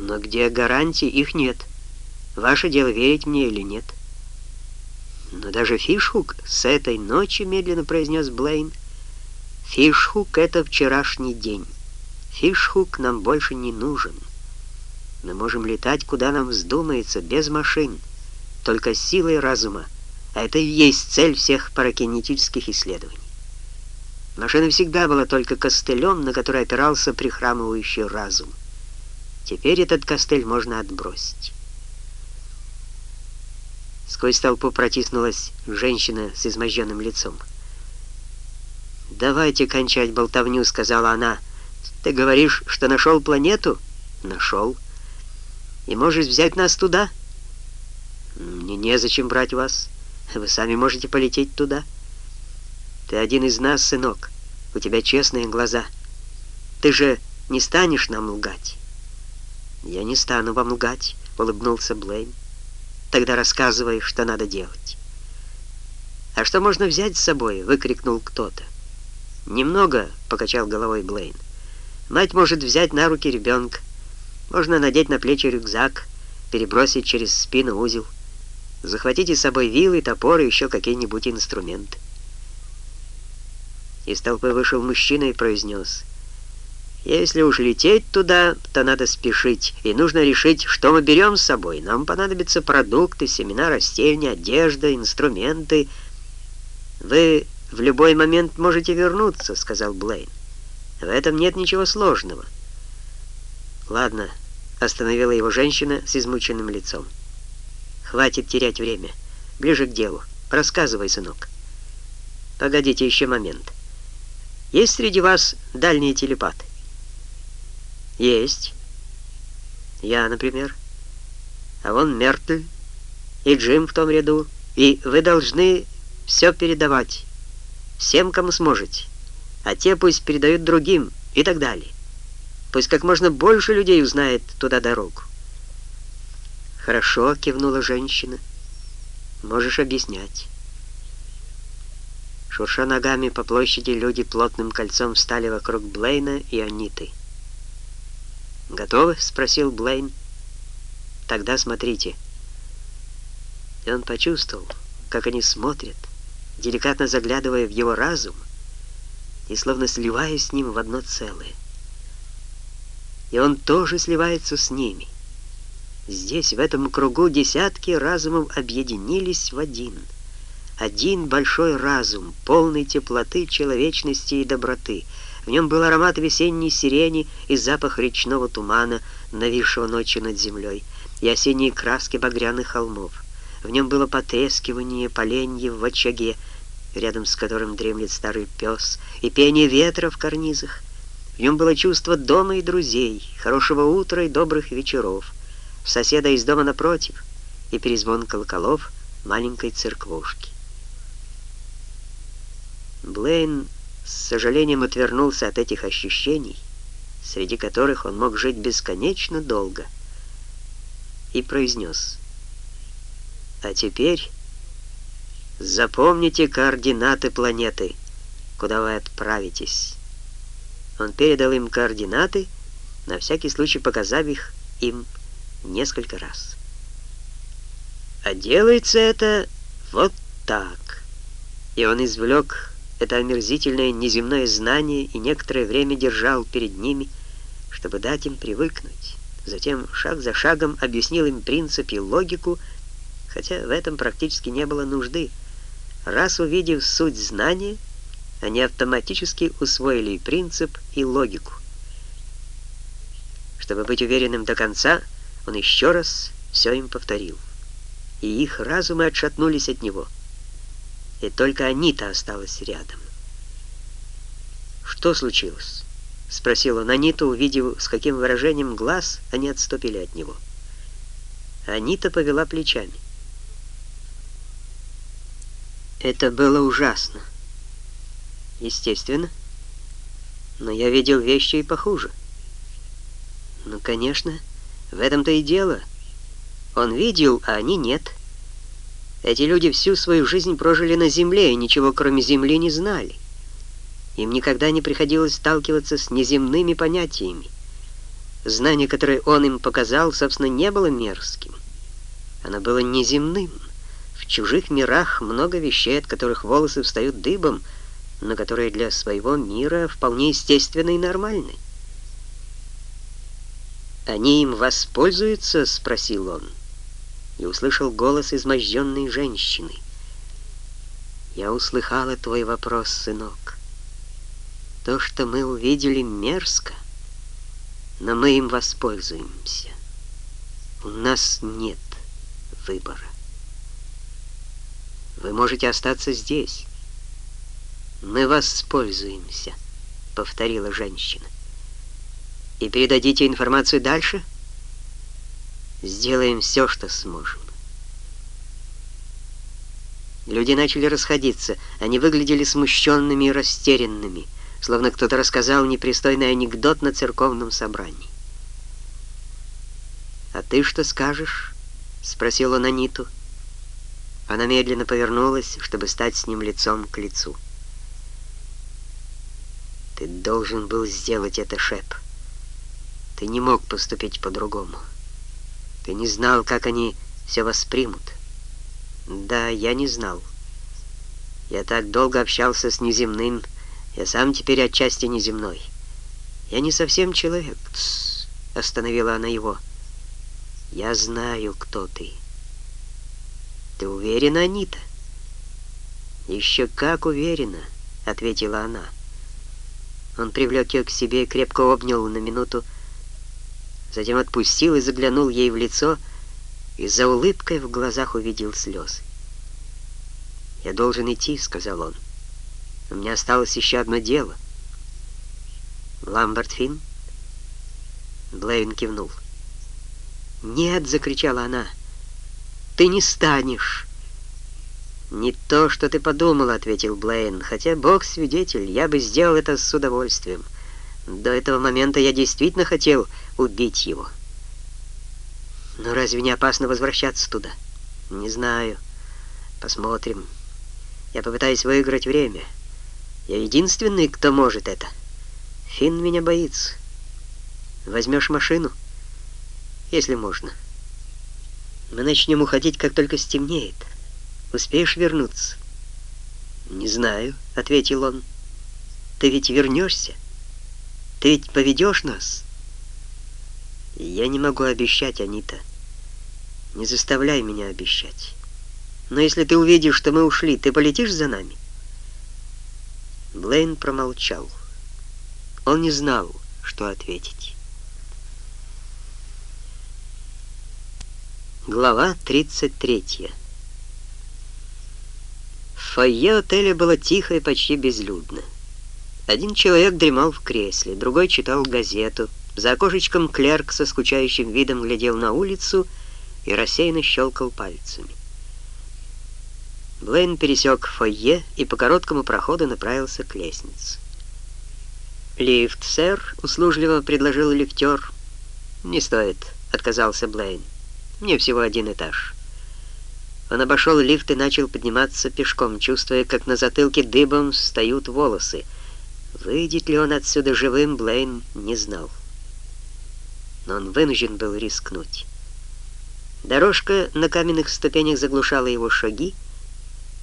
Но где гарантии, их нет. Ваше дело, верить мне или нет. Но даже Фишхук с этой ночи, медленно произнес Блейн, Фишхук — это вчерашний день. Фишхук нам больше не нужен. Мы можем летать, куда нам вздумается, без машин, только силой разума. А это и есть цель всех паракинетических исследований. Машина всегда была только костылем, на который опирался прихрамывающий разум. Теперь этот костыль можно отбросить. Сквозь толпу протиснулась женщина с изможденным лицом. «Давайте кончать болтовню», — сказала она. «Ты говоришь, что нашел планету?» «Нашел. И можешь взять нас туда?» «Мне незачем брать вас. Вы сами можете полететь туда. Ты один из нас, сынок. У тебя честные глаза. Ты же не станешь нам лгать?» «Я не стану вам лгать», — улыбнулся Блейн. «Тогда рассказывай, что надо делать». «А что можно взять с собой?» — выкрикнул кто-то. «Немного», — покачал головой Блейн. «Мать может взять на руки ребенка. Можно надеть на плечи рюкзак, перебросить через спину узел. Захватите с собой вилы, топоры, еще какие-нибудь инструменты». Из толпы вышел мужчина и произнес. «Если уж лететь туда, то надо спешить, и нужно решить, что мы берем с собой. Нам понадобятся продукты, семена растения, одежда, инструменты. Вы «В любой момент можете вернуться», — сказал Блейн. «В этом нет ничего сложного». «Ладно», — остановила его женщина с измученным лицом. «Хватит терять время. Ближе к делу. Рассказывай, сынок». «Погодите еще момент. Есть среди вас дальние телепаты?» «Есть. Я, например. А вон Мертль и Джим в том ряду. И вы должны все передавать» всем, кому сможете, а те пусть передают другим и так далее. Пусть как можно больше людей узнает туда дорогу. «Хорошо», — кивнула женщина. «Можешь объяснять». Шурша ногами по площади, люди плотным кольцом встали вокруг Блейна и Аниты. «Готовы?» — спросил Блейн. «Тогда смотрите». И он почувствовал, как они смотрят, деликатно заглядывая в его разум и словно сливаясь с ним в одно целое. И он тоже сливается с ними. Здесь, в этом кругу, десятки разумов объединились в один. Один большой разум, полный теплоты, человечности и доброты. В нем был аромат весенней сирени и запах речного тумана, нависшего ночью над землей, и осенние краски багряных холмов. В нем было потрескивание поленьев в очаге, рядом с которым дремлет старый пес, и пение ветра в карнизах. В нем было чувство дома и друзей, хорошего утра и добрых вечеров, соседа из дома напротив и перезвон колоколов маленькой церквушки. Блейн с сожалением отвернулся от этих ощущений, среди которых он мог жить бесконечно долго, и произнес «А теперь...» Запомните координаты планеты, куда вы отправитесь. Он передал им координаты, на всякий случай показав их им несколько раз. А делается это вот так. И он извлек это омерзительное неземное знание и некоторое время держал перед ними, чтобы дать им привыкнуть. Затем шаг за шагом объяснил им принцип и логику, хотя в этом практически не было нужды. Раз увидев суть знания, они автоматически усвоили и принцип, и логику. Чтобы быть уверенным до конца, он еще раз все им повторил. И их разумы отшатнулись от него. И только Анита осталась рядом. «Что случилось?» — спросил он Аниту, увидев, с каким выражением глаз они отступили от него. Анита повела плечами. Это было ужасно. Естественно. Но я видел вещи и похуже. Ну, конечно, в этом-то и дело. Он видел, а они нет. Эти люди всю свою жизнь прожили на земле и ничего кроме земли не знали. Им никогда не приходилось сталкиваться с неземными понятиями. Знание, которое он им показал, собственно, не было мерзким. Оно было неземным. В чужих мирах много вещей, от которых волосы встают дыбом, но которые для своего мира вполне естественны и нормальны. «Они им воспользуются?» — спросил он. И услышал голос изможденной женщины. «Я услыхала твой вопрос, сынок. То, что мы увидели, мерзко, но мы им воспользуемся. У нас нет выбора. Вы можете остаться здесь. Мы воспользуемся, повторила женщина. И передадите информацию дальше? Сделаем все, что сможем. Люди начали расходиться. Они выглядели смущенными и растерянными словно кто-то рассказал непристойный анекдот на церковном собрании. «А ты что скажешь?» — спросил он Аниту. Она медленно повернулась, чтобы стать с ним лицом к лицу. «Ты должен был сделать это, Шеп. Ты не мог поступить по-другому. Ты не знал, как они все воспримут. Да, я не знал. Я так долго общался с неземным, я сам теперь отчасти неземной. Я не совсем человек. Тс, остановила она его. Я знаю, кто ты. Ты уверена, Анита? Еще как уверена, ответила она. Он привлек ее к себе и крепко обнял на минуту, затем отпустил и заглянул ей в лицо, и за улыбкой в глазах увидел слезы. «Я должен идти», — сказал он. У меня осталось еще одно дело. Ламберт Финн? Блейн кивнул. «Нет!» — закричала она. «Ты не станешь!» «Не то, что ты подумала», — ответил Блейн. «Хотя Бог свидетель, я бы сделал это с удовольствием. До этого момента я действительно хотел убить его». «Но разве не опасно возвращаться туда?» «Не знаю. Посмотрим. Я попытаюсь выиграть время». Я единственный, кто может это. Финн меня боится. Возьмешь машину? Если можно. Мы начнем уходить, как только стемнеет. Успеешь вернуться? Не знаю, ответил он. Ты ведь вернешься? Ты ведь поведешь нас? Я не могу обещать, Анита. Не заставляй меня обещать. Но если ты увидишь, что мы ушли, ты полетишь за нами? Блейн промолчал. Он не знал, что ответить. Глава 33 В фойе отеля было тихо и почти безлюдно. Один человек дремал в кресле, другой читал газету. За окошечком клерк со скучающим видом глядел на улицу и рассеянно щелкал пальцами. Блейн пересек фойе и по короткому проходу направился к лестнице. «Лифт, сэр», — услужливо предложил лифтер. «Не стоит», — отказался Блейн. «Мне всего один этаж». Он обошел лифт и начал подниматься пешком, чувствуя, как на затылке дыбом встают волосы. Выйдет ли он отсюда живым, Блейн не знал. Но он вынужден был рискнуть. Дорожка на каменных ступенях заглушала его шаги,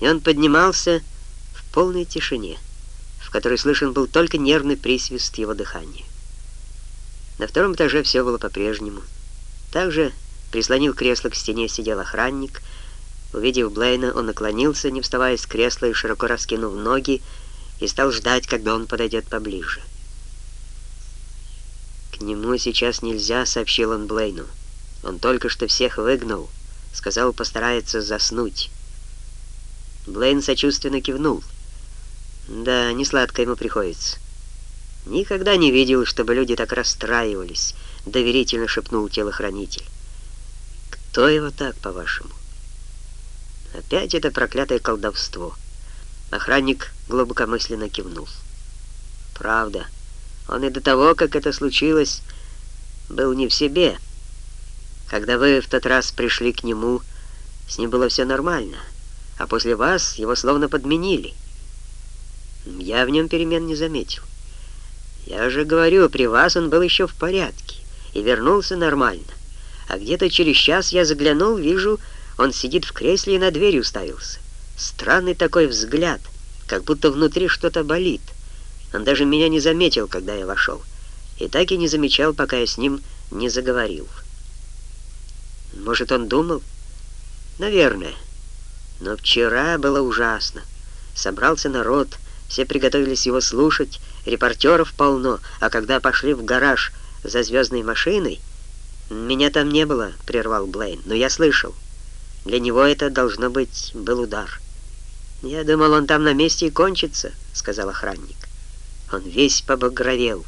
и он поднимался в полной тишине, в которой слышен был только нервный присвист его дыхания. На втором этаже все было по-прежнему. Также прислонил кресло к стене, сидел охранник. Увидев Блейна, он наклонился, не вставая с кресла и широко раскинув ноги, и стал ждать, когда он подойдет поближе. «К нему сейчас нельзя», — сообщил он Блейну. «Он только что всех выгнал. Сказал, постарается заснуть». Блейн сочувственно кивнул. Да, не сладко ему приходится. Никогда не видел, чтобы люди так расстраивались, доверительно шепнул телохранитель. Кто его так, по-вашему? Опять это проклятое колдовство. Охранник глубокомысленно кивнул. Правда. Он и до того, как это случилось, был не в себе. Когда вы в тот раз пришли к нему, с ним было все нормально, а после вас его словно подменили. Я в нем перемен не заметил. Я же говорю, при вас он был еще в порядке и вернулся нормально. А где-то через час я заглянул, вижу, он сидит в кресле и на дверь уставился. Странный такой взгляд, как будто внутри что-то болит. Он даже меня не заметил, когда я вошел. И так и не замечал, пока я с ним не заговорил. Может, он думал? Наверное. Но вчера было ужасно. Собрался народ, все приготовились его слушать, репортеров полно, а когда пошли в гараж за звездной машиной, меня там не было, прервал Блейн, но я слышал. Для него это, должно быть, был удар. Я думал, он там на месте и кончится, сказал охранник. Он весь побагровел.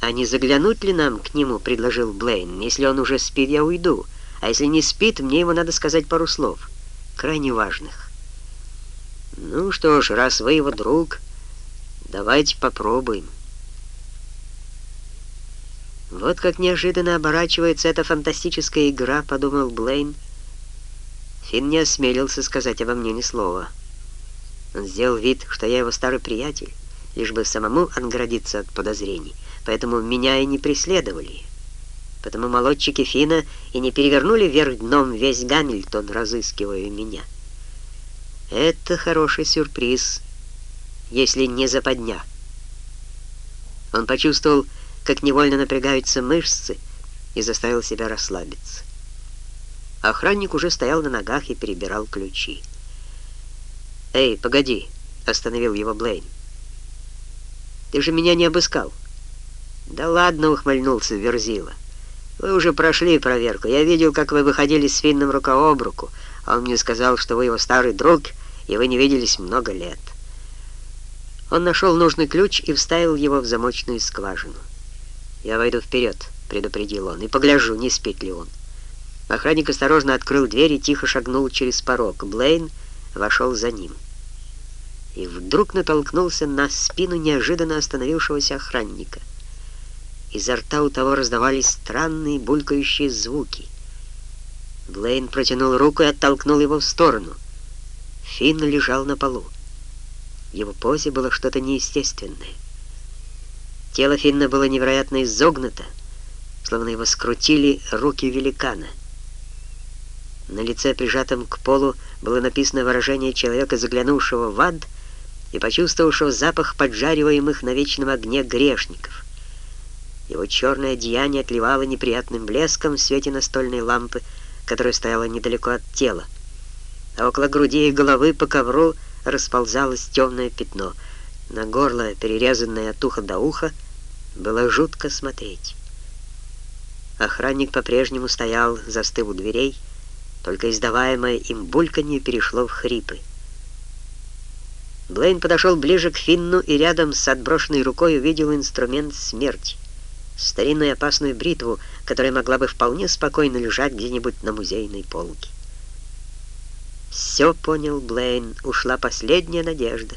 «А не заглянуть ли нам к нему?» — предложил Блейн. «Если он уже спит, я уйду. А если не спит, мне ему надо сказать пару слов, крайне важных». «Ну что ж, раз вы его друг, давайте попробуем». «Вот как неожиданно оборачивается эта фантастическая игра», — подумал Блейн. Финн не осмелился сказать обо мне ни слова. Он сделал вид, что я его старый приятель, лишь бы самому отгородиться от подозрений. Поэтому меня и не преследовали. Потому молодчики Фина и не перевернули вверх дном весь Гамильтон, разыскивая меня. Это хороший сюрприз, если не западня. Он почувствовал, как невольно напрягаются мышцы, и заставил себя расслабиться. Охранник уже стоял на ногах и перебирал ключи. «Эй, погоди!» — остановил его Блейн. «Ты же меня не обыскал!» «Да ладно!» — ухмыльнулся Верзила. «Вы уже прошли проверку. Я видел, как вы выходили с Финном рука об руку, а он мне сказал, что вы его старый друг, и вы не виделись много лет». Он нашел нужный ключ и вставил его в замочную скважину. «Я войду вперед», — предупредил он, — «и погляжу, не спит ли он». Охранник осторожно открыл дверь и тихо шагнул через порог. Блейн вошел за ним. И вдруг натолкнулся на спину неожиданно остановившегося охранника. Изо рта у того раздавались странные булькающие звуки. Блейн протянул руку и оттолкнул его в сторону. Финн лежал на полу. В его позе было что-то неестественное. Тело Финна было невероятно изогнуто, словно его скрутили руки великана. На лице, прижатом к полу, было написано выражение человека, заглянувшего в ад и почувствовавшего запах поджариваемых на вечном огне грешников. Его черное одеяние отливало неприятным блеском в свете настольной лампы, которая стояла недалеко от тела. А около груди и головы по ковру расползалось темное пятно. На горло, перерезанное от уха до уха, было жутко смотреть. Охранник по-прежнему стоял, застыв у дверей, только издаваемое им бульканье перешло в хрипы. Блейн подошел ближе к Финну и рядом с отброшенной рукой увидел инструмент смерти. Старинную опасную бритву, которая могла бы вполне спокойно лежать где-нибудь на музейной полке. Все понял Блейн, ушла последняя надежда.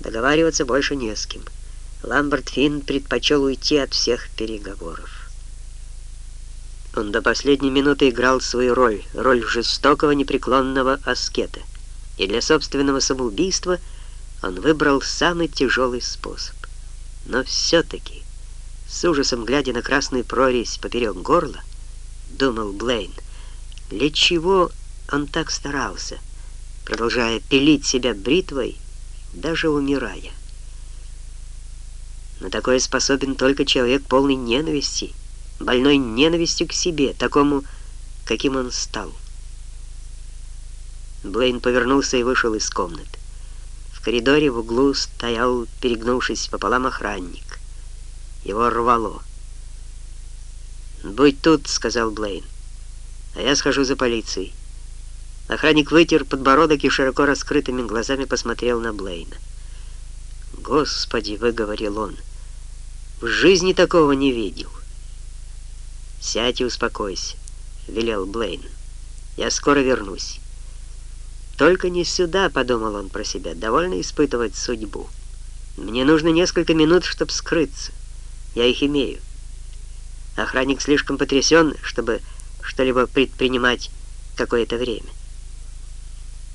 Договариваться больше не с кем. Ламберт Финн предпочел уйти от всех переговоров. Он до последней минуты играл свою роль, роль жестокого непреклонного аскета. И для собственного самоубийства он выбрал самый тяжелый способ. Но все-таки, с ужасом глядя на красную прорезь поперек горла, думал Блейн, для чего он так старался, продолжая пилить себя бритвой, даже умирая. На такое способен только человек полный ненависти, больной ненавистью к себе, такому, каким он стал. Блейн повернулся и вышел из комнаты. В коридоре в углу стоял, перегнувшись пополам, охранник. Его рвало. «Будь тут», — сказал Блейн, — «а я схожу за полицией». Охранник вытер подбородок и широко раскрытыми глазами посмотрел на Блейна. «Господи!» — выговорил он — в жизни такого не видел. «Сядь и успокойся», — велел Блейн. «Я скоро вернусь». «Только не сюда», — подумал он про себя, — «довольно испытывать судьбу». Мне нужно несколько минут, чтобы скрыться. Я их имею. Охранник слишком потрясен, чтобы что-либо предпринимать какое-то время.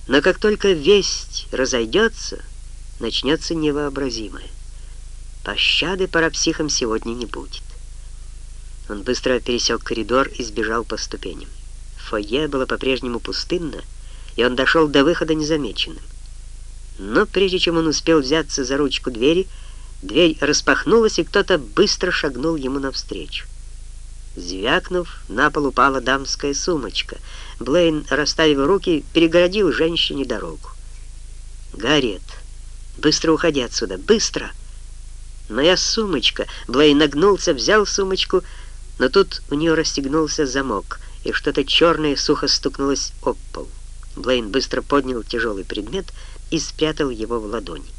Но как только весть разойдется, начнется невообразимое. Пощады парапсихам сегодня не будет. Он быстро пересек коридор и сбежал по ступеням. Фойе было по-прежнему пустынно, и он дошел до выхода незамеченным. Но прежде чем он успел взяться за ручку двери, дверь распахнулась, и кто-то быстро шагнул ему навстречу. Звякнув, на пол упала дамская сумочка. Блейн, расставив руки, перегородил женщине дорогу. «Гарриет, быстро уходи отсюда, быстро!» «Моя сумочка!» Блейн нагнулся, взял сумочку, но тут у нее расстегнулся замок, и что-то черное сухо стукнулось об пол. Блейн быстро поднял тяжелый предмет и спрятал его в ладони.